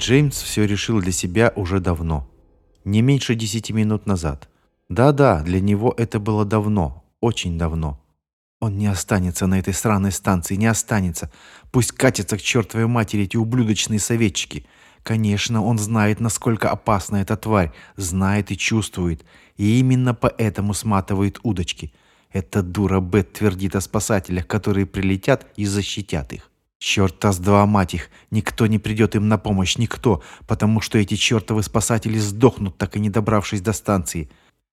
Джеймс все решил для себя уже давно. Не меньше десяти минут назад. Да-да, для него это было давно, очень давно. Он не останется на этой сраной станции, не останется. Пусть катятся к чертовой матери эти ублюдочные советчики. Конечно, он знает, насколько опасна эта тварь, знает и чувствует. И именно поэтому сматывает удочки. Эта дура Бет твердит о спасателях, которые прилетят и защитят их. Черта с два мать их, никто не придет им на помощь, никто, потому что эти чертовы спасатели сдохнут, так и не добравшись до станции.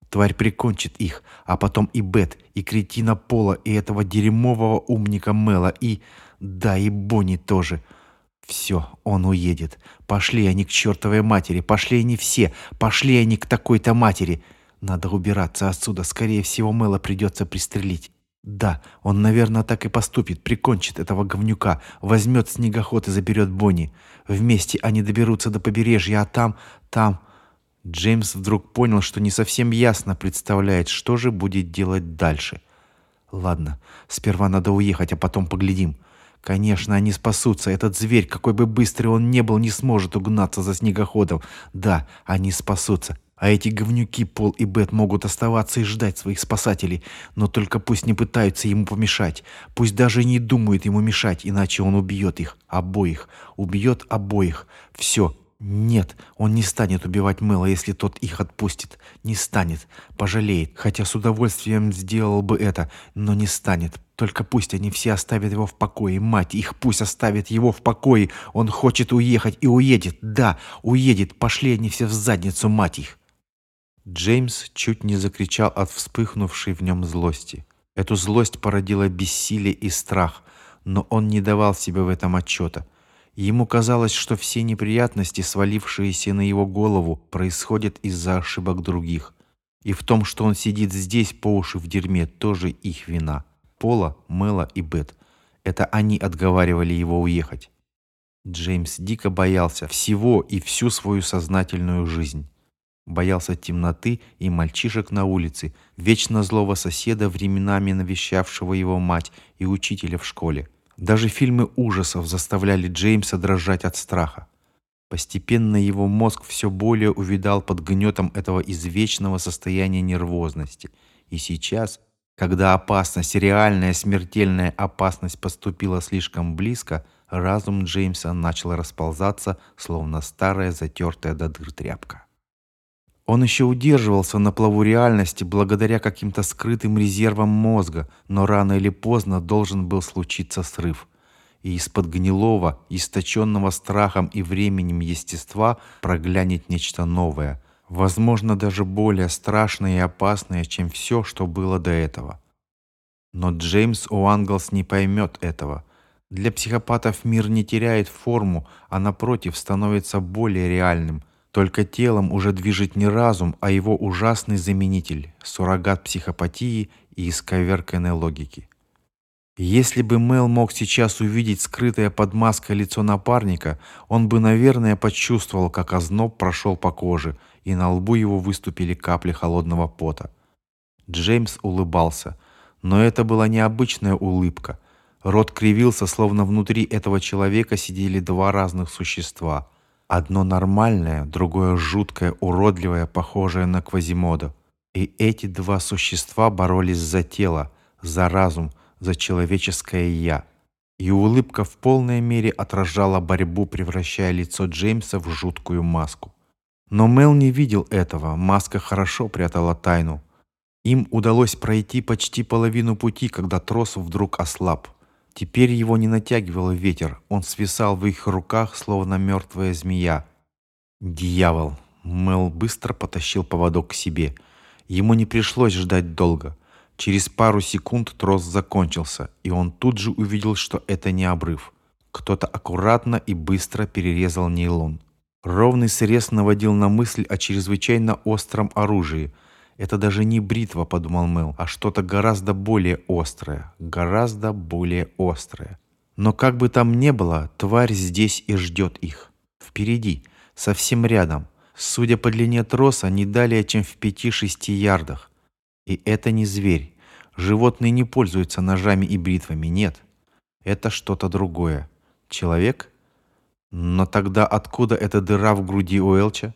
Тварь прикончит их, а потом и Бет, и кретина Пола, и этого дерьмового умника Мела, и... Да, и Бонни тоже. Все, он уедет. Пошли они к чертовой матери, пошли они все, пошли они к такой-то матери. Надо убираться отсюда, скорее всего, Мела придется пристрелить. Да, он, наверное, так и поступит, прикончит этого говнюка, возьмет снегоход и заберет Бонни. Вместе они доберутся до побережья, а там, там... Джеймс вдруг понял, что не совсем ясно представляет, что же будет делать дальше. Ладно, сперва надо уехать, а потом поглядим. Конечно, они спасутся. Этот зверь, какой бы быстрый он не был, не сможет угнаться за снегоходом. Да, они спасутся. А эти говнюки Пол и Бет могут оставаться и ждать своих спасателей, но только пусть не пытаются ему помешать. Пусть даже не думают ему мешать, иначе он убьет их. Обоих. Убьет обоих. Все. Нет, он не станет убивать Мэла, если тот их отпустит. Не станет. Пожалеет. Хотя с удовольствием сделал бы это, но не станет. Только пусть они все оставят его в покое. Мать их пусть оставит его в покое. Он хочет уехать и уедет. Да, уедет. Пошли они все в задницу, мать их. Джеймс чуть не закричал от вспыхнувшей в нем злости. Эту злость породила бессилие и страх, но он не давал себе в этом отчета. Ему казалось, что все неприятности, свалившиеся на его голову, происходят из-за ошибок других. И в том, что он сидит здесь по уши в дерьме, тоже их вина. Пола, Мэла и Бет. Это они отговаривали его уехать. Джеймс дико боялся всего и всю свою сознательную жизнь. Боялся темноты и мальчишек на улице, вечно злого соседа, временами навещавшего его мать и учителя в школе. Даже фильмы ужасов заставляли Джеймса дрожать от страха. Постепенно его мозг все более увидал под гнетом этого извечного состояния нервозности. И сейчас, когда опасность, реальная смертельная опасность поступила слишком близко, разум Джеймса начал расползаться, словно старая затертая до дыр тряпка. Он еще удерживался на плаву реальности благодаря каким-то скрытым резервам мозга, но рано или поздно должен был случиться срыв. И из-под гнилого, источенного страхом и временем естества проглянет нечто новое, возможно, даже более страшное и опасное, чем все, что было до этого. Но Джеймс Уанглс не поймет этого. Для психопатов мир не теряет форму, а напротив становится более реальным, только телом уже движет не разум, а его ужасный заменитель, суррогат психопатии и исковерканной логики. Если бы Мел мог сейчас увидеть скрытое под маской лицо напарника, он бы, наверное, почувствовал, как озноб прошел по коже, и на лбу его выступили капли холодного пота. Джеймс улыбался, но это была необычная улыбка. Рот кривился, словно внутри этого человека сидели два разных существа — Одно нормальное, другое жуткое, уродливое, похожее на Квазимода. И эти два существа боролись за тело, за разум, за человеческое «я». И улыбка в полной мере отражала борьбу, превращая лицо Джеймса в жуткую маску. Но Мел не видел этого, маска хорошо прятала тайну. Им удалось пройти почти половину пути, когда трос вдруг ослаб. Теперь его не натягивал ветер, он свисал в их руках, словно мертвая змея. Дьявол! Мел быстро потащил поводок к себе. Ему не пришлось ждать долго. Через пару секунд трос закончился, и он тут же увидел, что это не обрыв. Кто-то аккуратно и быстро перерезал нейлон. Ровный срез наводил на мысль о чрезвычайно остром оружии – это даже не бритва, подумал Мэл, а что-то гораздо более острое. Гораздо более острое. Но как бы там ни было, тварь здесь и ждет их. Впереди, совсем рядом. Судя по длине троса, не далее, чем в 5-6 ярдах. И это не зверь. Животные не пользуются ножами и бритвами, нет. Это что-то другое. Человек? Но тогда откуда эта дыра в груди Уэлча?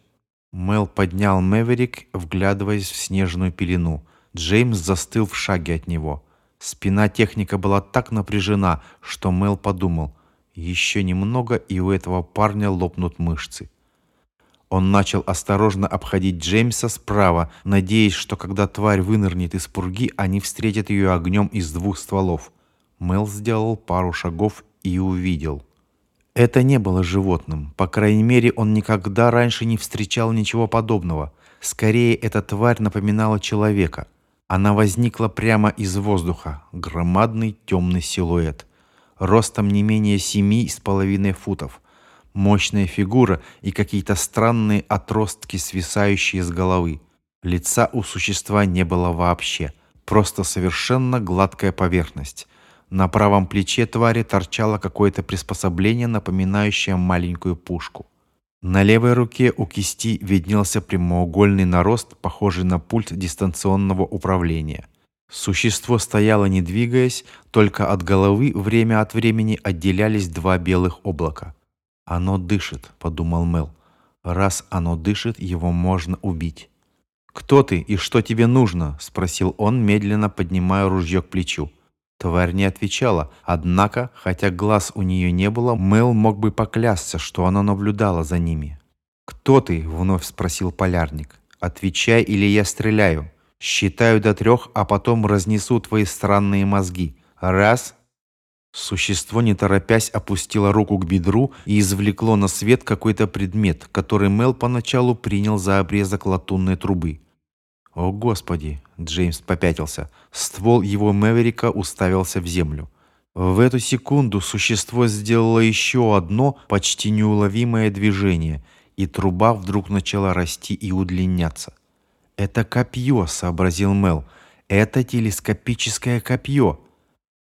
Мел поднял Мэверик, вглядываясь в снежную пелену. Джеймс застыл в шаге от него. Спина техника была так напряжена, что Мел подумал, еще немного, и у этого парня лопнут мышцы. Он начал осторожно обходить Джеймса справа, надеясь, что когда тварь вынырнет из пурги, они встретят ее огнем из двух стволов. Мел сделал пару шагов и увидел. Это не было животным. По крайней мере, он никогда раньше не встречал ничего подобного. Скорее, эта тварь напоминала человека. Она возникла прямо из воздуха. Громадный темный силуэт. Ростом не менее семи с половиной футов. Мощная фигура и какие-то странные отростки, свисающие с головы. Лица у существа не было вообще. Просто совершенно гладкая поверхность. На правом плече твари торчало какое-то приспособление, напоминающее маленькую пушку. На левой руке у кисти виднелся прямоугольный нарост, похожий на пульт дистанционного управления. Существо стояло не двигаясь, только от головы время от времени отделялись два белых облака. «Оно дышит», — подумал Мел. «Раз оно дышит, его можно убить». «Кто ты и что тебе нужно?» — спросил он, медленно поднимая ружье к плечу. Тварь не отвечала, однако, хотя глаз у нее не было, Мэл мог бы поклясться, что она наблюдала за ними. «Кто ты?» — вновь спросил полярник. «Отвечай, или я стреляю. Считаю до трех, а потом разнесу твои странные мозги. Раз...» Существо, не торопясь, опустило руку к бедру и извлекло на свет какой-то предмет, который Мел поначалу принял за обрезок латунной трубы. «О, Господи!» — Джеймс попятился. Ствол его Мэверика уставился в землю. В эту секунду существо сделало еще одно почти неуловимое движение, и труба вдруг начала расти и удлиняться. «Это копье», — сообразил Мел. «Это телескопическое копье».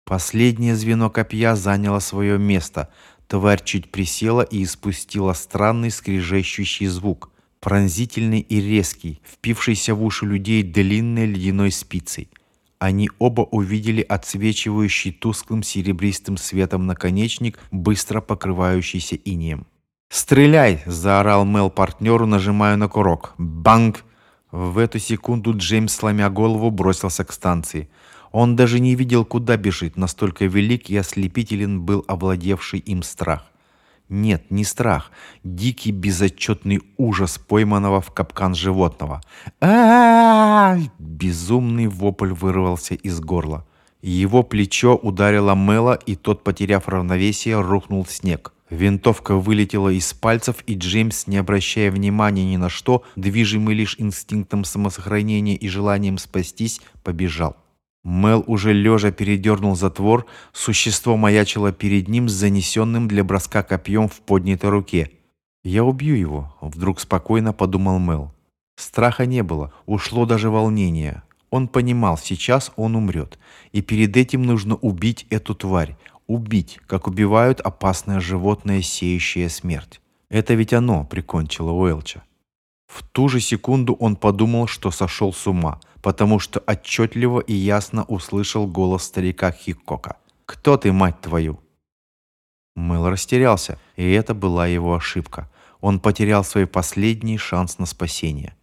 Последнее звено копья заняло свое место. Тварь чуть присела и испустила странный скрежещущий звук — пронзительный и резкий, впившийся в уши людей длинной ледяной спицей. Они оба увидели отсвечивающий тусклым серебристым светом наконечник, быстро покрывающийся инеем. «Стреляй!» – заорал Мел партнеру, нажимая на курок. «Банг!» В эту секунду Джеймс, сломя голову, бросился к станции. Он даже не видел, куда бежит, настолько велик и ослепителен был овладевший им страх. Нет, не страх. Дикий безотчетный ужас пойманного в капкан животного. а Безумный вопль вырвался из горла. Его плечо ударило Мэла, и тот, потеряв равновесие, рухнул в снег. Винтовка вылетела из пальцев, и Джеймс, не обращая внимания ни на что, движимый лишь инстинктом самосохранения и желанием спастись, побежал. Мел уже лежа передернул затвор, существо маячило перед ним с занесенным для броска копьем в поднятой руке. «Я убью его», — вдруг спокойно подумал Мел. Страха не было, ушло даже волнение. Он понимал, сейчас он умрет, и перед этим нужно убить эту тварь, убить, как убивают опасное животное, сеющее смерть. Это ведь оно прикончило Уэлча. В ту же секунду он подумал, что сошел с ума — потому что отчетливо и ясно услышал голос старика Хиккока. «Кто ты, мать твою?» Мэл растерялся, и это была его ошибка. Он потерял свой последний шанс на спасение.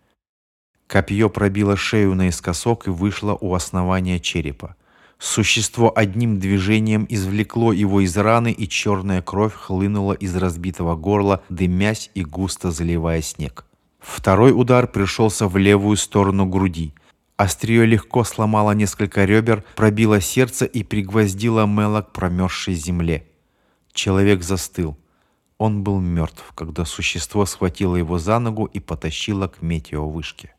Копье пробило шею наискосок и вышло у основания черепа. Существо одним движением извлекло его из раны, и черная кровь хлынула из разбитого горла, дымясь и густо заливая снег. Второй удар пришелся в левую сторону груди. Острие легко сломало несколько ребер, пробило сердце и пригвоздило Мэла к промерзшей земле. Человек застыл. Он был мертв, когда существо схватило его за ногу и потащило к метеовышке.